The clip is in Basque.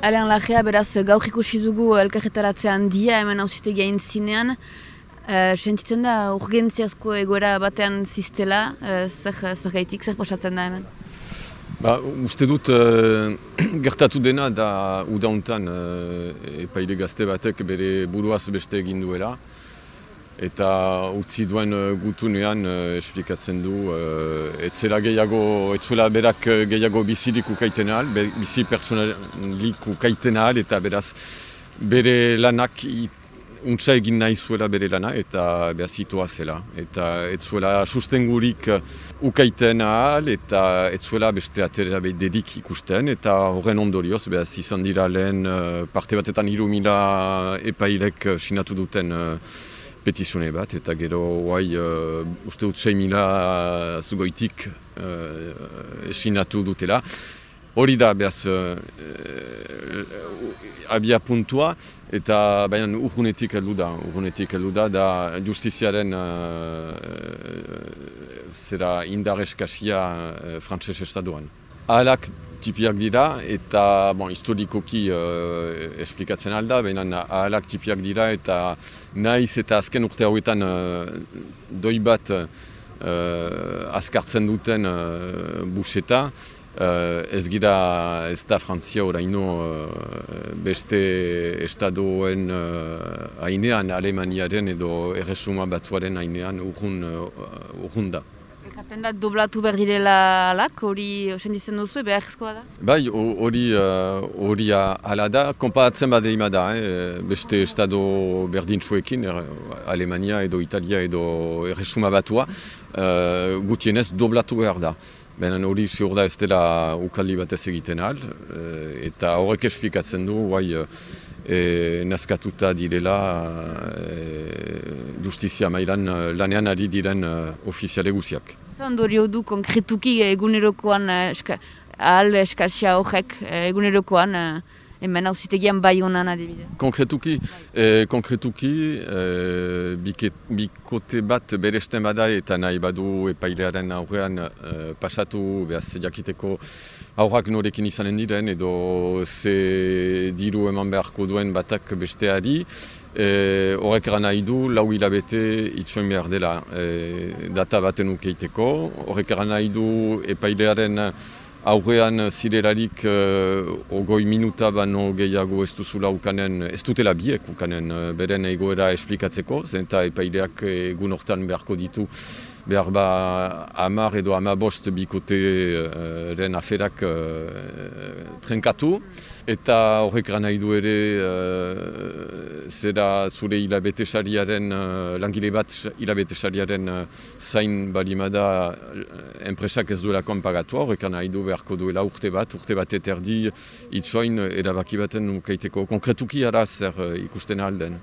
Alean lagea, beraz, gaur ikusi dugu elkarretaratzean dia hemen hausitegia intzinean. Uh, sentitzen da, urgentziazko egoera batean ziztela, uh, zer gaitik, zer pasatzen da hemen? Ba, uste dut, uh, gertatu dena da udauntan uh, epaile gazte batek bere buruaz beste egin duela eta utzi duen uh, gutunean uh, esplikatzen du uh, etzela gehiago, etzuela berak gehiago bizirik ukaiten ahal, bizi personalik ukaiten ahal, eta beraz bere lanak untsa egin nahi zuela bere lana eta behaz itoa zela. Eta ez zuela sustengurik ukaiten ahal eta ez zuela beste atera dedik ikusten eta horren ondorioz behaz izan dira lehen parte batetan hiru mila epailek sinatu duten petizune bat, eta gero guai, uh, uste dut 6 mila zugoitik uh, esinatu dutela. Hori da, behaz, uh, abia puntua, eta baina urgunetik heldu da, urgunetik heldu da, da justiziaren uh, zera indareskasia uh, frantses estaduan. Ahalak tipiak dira eta bon, historikoki uh, esplikatzen alda, baina ahalak tipiak dira eta naiz eta azken urte hauetan uh, doi bat uh, azkartzen duten uh, buseta, uh, ez gira ez da Frantzia oraino uh, beste estadoen uh, hainean, Alemaniaren edo erresuma batuaren hainean urrun, uh, urrun da. Jaten da, doblatu behar direla alak, hori senditzen duzu, beharrezkoa da? Bai, hori hori uh, ala da, konparatzen bat da, eh? beste estado berdintzuekin, er, Alemania edo Italia edo erresuma batua, uh, gutienez doblatu behar da. Benen hori ziur da ez dela ukaldi batez egiten al, uh, eta horrek esplikatzen du, bai, e, naskatuta direla justizia mailan e, lanean ari diren e, ofiziale guziak. Zandorio du konkretuki egunerokoan eska, ahal eskazia horrek egunerokoan hemen hauzitegian bai honan adibide. Konkretuki, eh, konkretuki eh, bikote bat beresten bada eta nahi badu epailearen aurrean eh, pasatu behaz jakiteko aurrak norekin izanen diren edo ze diru eman beharko duen batak besteari. E, horrek eran nahi du, lau hilabete itxoen behar dela e, data baten ukeiteko. Horrek eran nahi du epailearen aurrean zirelarik uh, ogoi minuta bano gehiago ez duzula ukanen, ez dutela biek ukanen uh, beren egoera esplikatzeko, zenta epaileak egun hortan beharko ditu behar ba amar edo amabost bikote aferak uh, trenkatu. Eta horrek gana nahi du ere uh, zera zure hilabete sariaren, uh, langile bat hilabete sariaren uh, zain balimada enpresak ez duela konpagatu horrek nahi du beharko duela urte bat, urte bat eterdi itzoin erabaki baten ukaiteko konkretuki ara zer uh, ikusten alden.